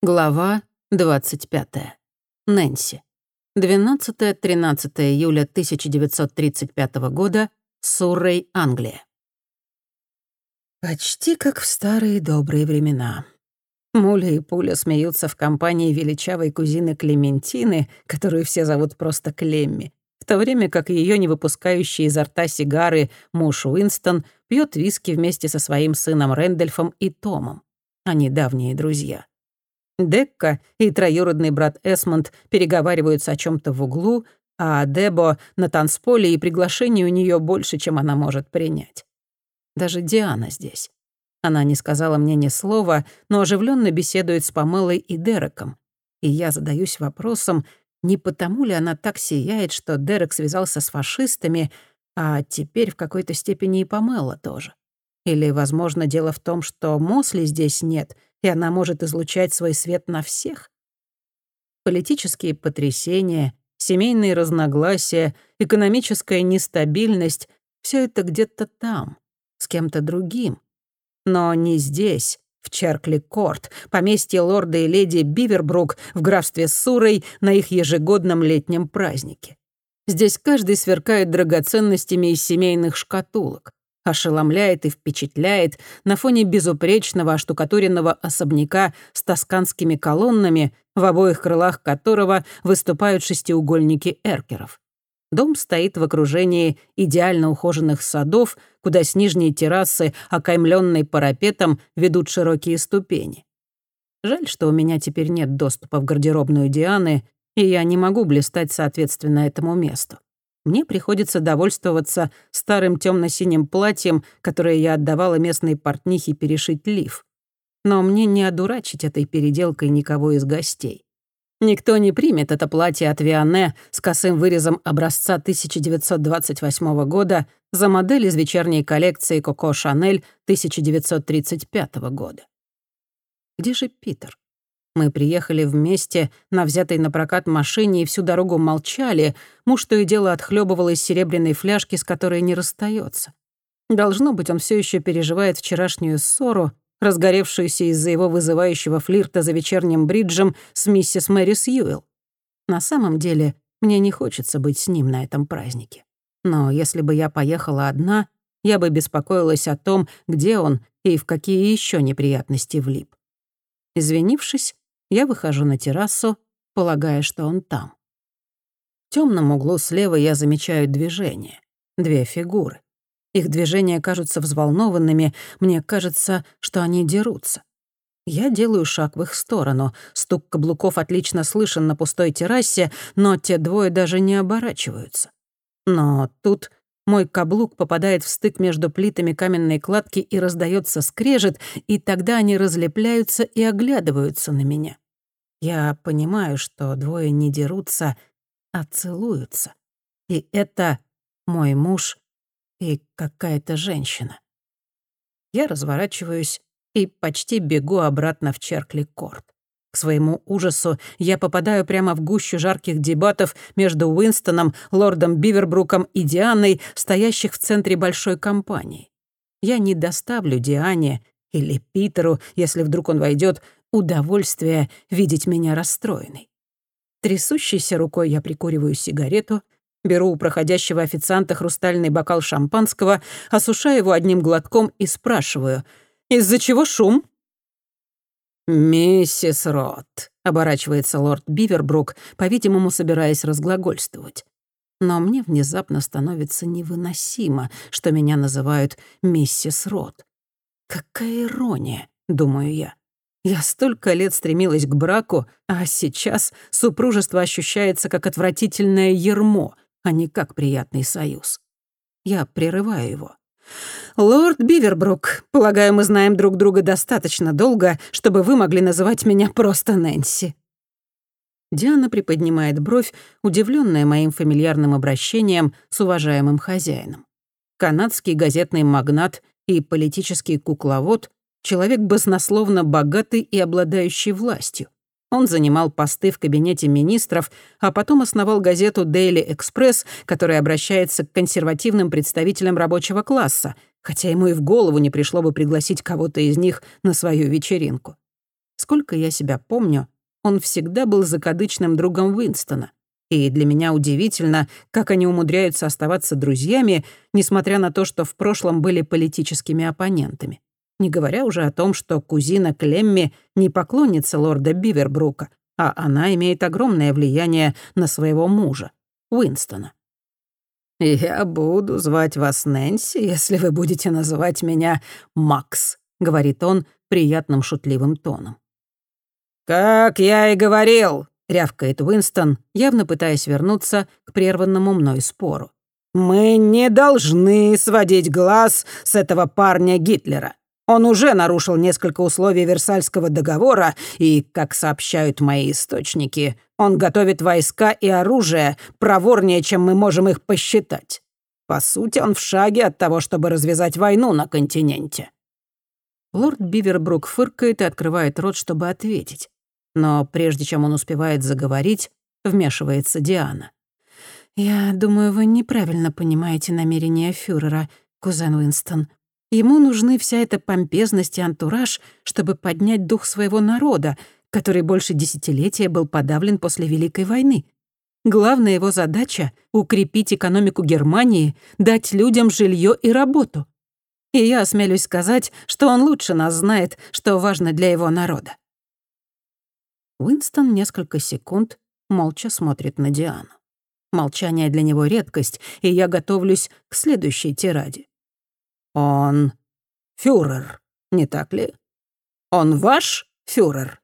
Глава 25. Нэнси. 12-13 июля 1935 года. Суррей, Англия. Почти как в старые добрые времена. Муля и Пуля смеются в компании величавой кузины Клементины, которую все зовут просто Клемми, в то время как ее не выпускающий изо рта сигары муж Уинстон пьет виски вместе со своим сыном Рэндольфом и Томом. Они давние друзья. Декка и троюродный брат Эсмонд переговариваются о чем то в углу, а Дебо на танцполе, и приглашений у нее больше, чем она может принять. Даже Диана здесь. Она не сказала мне ни слова, но оживленно беседует с Памелой и Дереком. И я задаюсь вопросом, не потому ли она так сияет, что Дерек связался с фашистами, а теперь в какой-то степени и Памела тоже. Или, возможно, дело в том, что Мосли здесь нет — и она может излучать свой свет на всех? Политические потрясения, семейные разногласия, экономическая нестабильность — все это где-то там, с кем-то другим. Но не здесь, в Черкли-Корт, поместье лорда и леди Бивербрук в графстве Сурой на их ежегодном летнем празднике. Здесь каждый сверкает драгоценностями из семейных шкатулок ошеломляет и впечатляет на фоне безупречного оштукатуренного особняка с тосканскими колоннами, в обоих крылах которого выступают шестиугольники эркеров. Дом стоит в окружении идеально ухоженных садов, куда с нижней террасы, окаймленной парапетом, ведут широкие ступени. Жаль, что у меня теперь нет доступа в гардеробную Дианы, и я не могу блистать соответственно этому месту мне приходится довольствоваться старым темно-синим платьем, которое я отдавала местной портнихе перешить лиф. Но мне не одурачить этой переделкой никого из гостей. Никто не примет это платье от Виане с косым вырезом образца 1928 года за модель из вечерней коллекции Коко Шанель 1935 года. Где же Питер? Мы приехали вместе на взятой на прокат машине и всю дорогу молчали. Муж то и дело отхлебывал из серебряной фляжки, с которой не расстается. Должно быть, он все еще переживает вчерашнюю ссору, разгоревшуюся из-за его вызывающего флирта за вечерним бриджем с миссис Мэри Сьюэлл. На самом деле, мне не хочется быть с ним на этом празднике. Но если бы я поехала одна, я бы беспокоилась о том, где он и в какие еще неприятности влип. Извинившись, я выхожу на террасу, полагая, что он там. В темном углу слева я замечаю движение. Две фигуры. Их движения кажутся взволнованными, мне кажется, что они дерутся. Я делаю шаг в их сторону. Стук каблуков отлично слышен на пустой террасе, но те двое даже не оборачиваются. Но тут мой каблук попадает в стык между плитами каменной кладки и раздается скрежет, и тогда они разлепляются и оглядываются на меня. Я понимаю, что двое не дерутся, а целуются. И это мой муж и какая-то женщина. Я разворачиваюсь и почти бегу обратно в Черкли-Корт. Своему ужасу я попадаю прямо в гущу жарких дебатов между Уинстоном, лордом Бивербруком и Дианой, стоящих в центре большой компании. Я не доставлю Диане или Питеру, если вдруг он войдет, удовольствие видеть меня расстроенной. Трясущейся рукой я прикуриваю сигарету, беру у проходящего официанта хрустальный бокал шампанского, осушаю его одним глотком и спрашиваю, «Из-за чего шум?» «Миссис Рот», — оборачивается лорд Бивербрук, по-видимому, собираясь разглагольствовать. Но мне внезапно становится невыносимо, что меня называют миссис Рот. Какая ирония, думаю я. Я столько лет стремилась к браку, а сейчас супружество ощущается как отвратительное ермо, а не как приятный союз. Я прерываю его. «Лорд Бивербрук, полагаю, мы знаем друг друга достаточно долго, чтобы вы могли называть меня просто Нэнси». Диана приподнимает бровь, удивленная моим фамильярным обращением с уважаемым хозяином. Канадский газетный магнат и политический кукловод — человек баснословно богатый и обладающий властью. Он занимал посты в кабинете министров, а потом основал газету Daily Express, которая обращается к консервативным представителям рабочего класса, хотя ему и в голову не пришло бы пригласить кого-то из них на свою вечеринку. Сколько я себя помню, он всегда был закадычным другом Уинстона. И для меня удивительно, как они умудряются оставаться друзьями, несмотря на то, что в прошлом были политическими оппонентами. Не говоря уже о том, что кузина Клемми не поклонница лорда Бивербрука, а она имеет огромное влияние на своего мужа, Уинстона. «Я буду звать вас Нэнси, если вы будете называть меня Макс», — говорит он приятным шутливым тоном. «Как я и говорил», — рявкает Уинстон, явно пытаясь вернуться к прерванному мной спору. «Мы не должны сводить глаз с этого парня Гитлера. Он уже нарушил несколько условий Версальского договора, и, как сообщают мои источники, он готовит войска и оружие проворнее, чем мы можем их посчитать. По сути, он в шаге от того, чтобы развязать войну на континенте». Лорд Бивербрук фыркает и открывает рот, чтобы ответить. Но прежде чем он успевает заговорить, вмешивается Диана. «Я думаю, вы неправильно понимаете намерения фюрера, кузен Уинстон. Ему нужны вся эта помпезность и антураж, чтобы поднять дух своего народа, который больше десятилетия был подавлен после Великой войны. Главная его задача — укрепить экономику Германии, дать людям жилье и работу. И я осмелюсь сказать, что он лучше нас знает, что важно для его народа. Уинстон несколько секунд молча смотрит на Диану. Молчание для него редкость, и я готовлюсь к следующей тираде. Он фюрер, не так ли? Он ваш фюрер?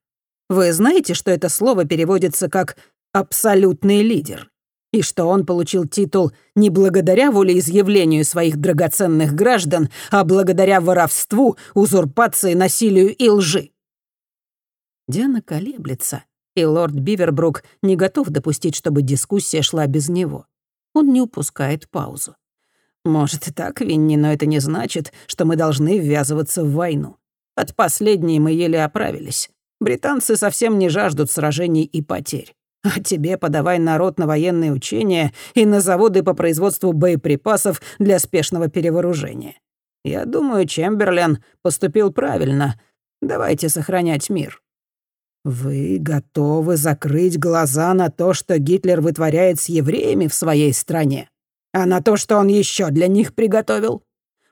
Вы знаете, что это слово переводится как «абсолютный лидер», и что он получил титул не благодаря волеизъявлению своих драгоценных граждан, а благодаря воровству, узурпации, насилию и лжи. Диана колеблется, и лорд Бивербрук не готов допустить, чтобы дискуссия шла без него. Он не упускает паузу. Может и так, Винни, но это не значит, что мы должны ввязываться в войну. От последней мы еле оправились. Британцы совсем не жаждут сражений и потерь. А тебе подавай народ на военные учения и на заводы по производству боеприпасов для спешного перевооружения. Я думаю, Чемберлен поступил правильно. Давайте сохранять мир. Вы готовы закрыть глаза на то, что Гитлер вытворяет с евреями в своей стране? А на то, что он еще для них приготовил?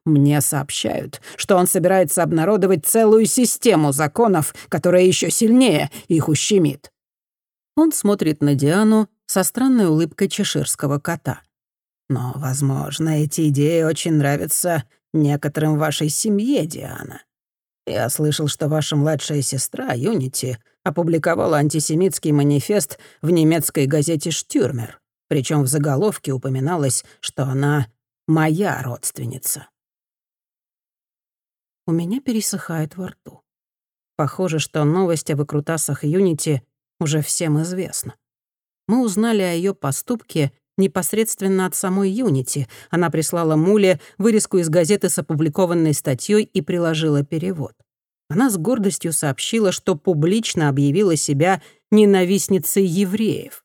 Мне сообщают, что он собирается обнародовать целую систему законов, которая еще сильнее их ущемит. Он смотрит на Диану со странной улыбкой чеширского кота. Но, возможно, эти идеи очень нравятся некоторым вашей семье, Диана. Я слышал, что ваша младшая сестра, Юнити, опубликовала антисемитский манифест в немецкой газете «Штюрмер». Причем в заголовке упоминалось, что она моя родственница. У меня пересыхает во рту. Похоже, что новость о выкрутасах Юнити уже всем известна. Мы узнали о ее поступке непосредственно от самой Юнити. Она прислала Муле вырезку из газеты с опубликованной статьей и приложила перевод. Она с гордостью сообщила, что публично объявила себя ненавистницей евреев.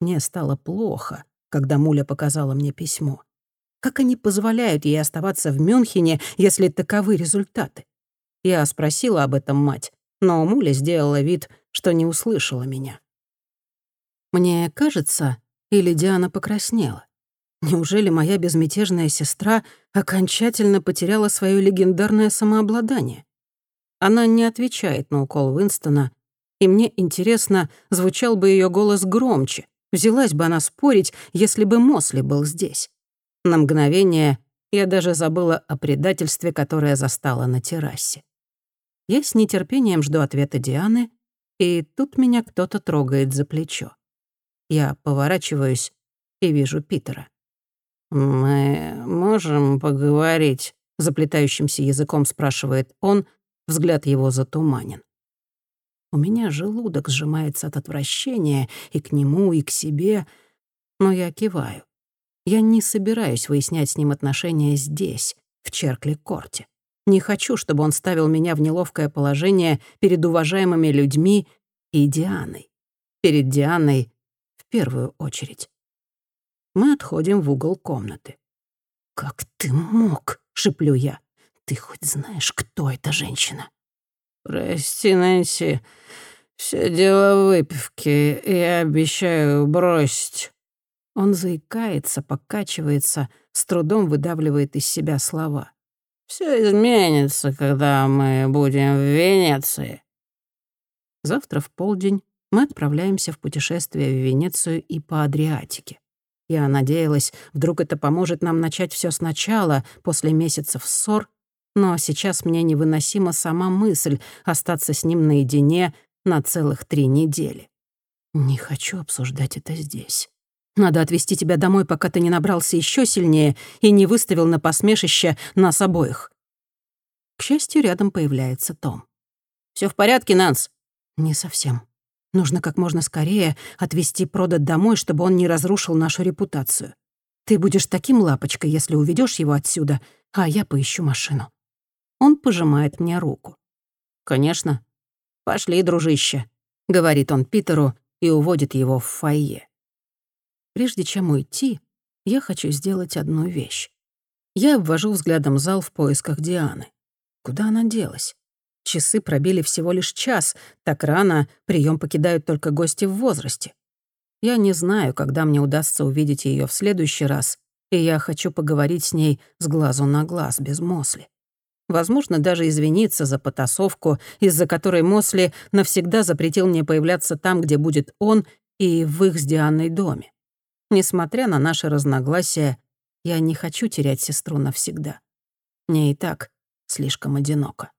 Мне стало плохо, когда Муля показала мне письмо. Как они позволяют ей оставаться в Мюнхене, если таковы результаты? Я спросила об этом мать, но Муля сделала вид, что не услышала меня. Мне кажется, или Диана покраснела. Неужели моя безмятежная сестра окончательно потеряла свое легендарное самообладание? Она не отвечает на укол Уинстона, и мне интересно, звучал бы ее голос громче, Взялась бы она спорить, если бы Мосли был здесь. На мгновение я даже забыла о предательстве, которое застала на террасе. Я с нетерпением жду ответа Дианы, и тут меня кто-то трогает за плечо. Я поворачиваюсь и вижу Питера. «Мы можем поговорить?» — заплетающимся языком спрашивает он, взгляд его затуманен. У меня желудок сжимается от отвращения и к нему, и к себе, но я киваю. Я не собираюсь выяснять с ним отношения здесь, в Черкли-Корте. Не хочу, чтобы он ставил меня в неловкое положение перед уважаемыми людьми и Дианой. Перед Дианой в первую очередь. Мы отходим в угол комнаты. «Как ты мог?» — шеплю я. «Ты хоть знаешь, кто эта женщина?» «Прости, Нэнси, все дело выпивки, я обещаю бросить». Он заикается, покачивается, с трудом выдавливает из себя слова. Все изменится, когда мы будем в Венеции». Завтра в полдень мы отправляемся в путешествие в Венецию и по Адриатике. Я надеялась, вдруг это поможет нам начать все сначала, после месяцев ссор, но сейчас мне невыносима сама мысль остаться с ним наедине на целых три недели. Не хочу обсуждать это здесь. Надо отвезти тебя домой, пока ты не набрался еще сильнее и не выставил на посмешище нас обоих. К счастью, рядом появляется Том. Все в порядке, Нанс?» «Не совсем. Нужно как можно скорее отвезти Продат домой, чтобы он не разрушил нашу репутацию. Ты будешь таким лапочкой, если уведешь его отсюда, а я поищу машину». Он пожимает мне руку. «Конечно. Пошли, дружище», — говорит он Питеру и уводит его в фойе. Прежде чем уйти, я хочу сделать одну вещь. Я обвожу взглядом зал в поисках Дианы. Куда она делась? Часы пробили всего лишь час. Так рано прием покидают только гости в возрасте. Я не знаю, когда мне удастся увидеть ее в следующий раз, и я хочу поговорить с ней с глазу на глаз, без Мосли. Возможно, даже извиниться за потасовку, из-за которой Мосли навсегда запретил мне появляться там, где будет он, и в их с Дианой доме. Несмотря на наши разногласия, я не хочу терять сестру навсегда. Мне и так слишком одиноко.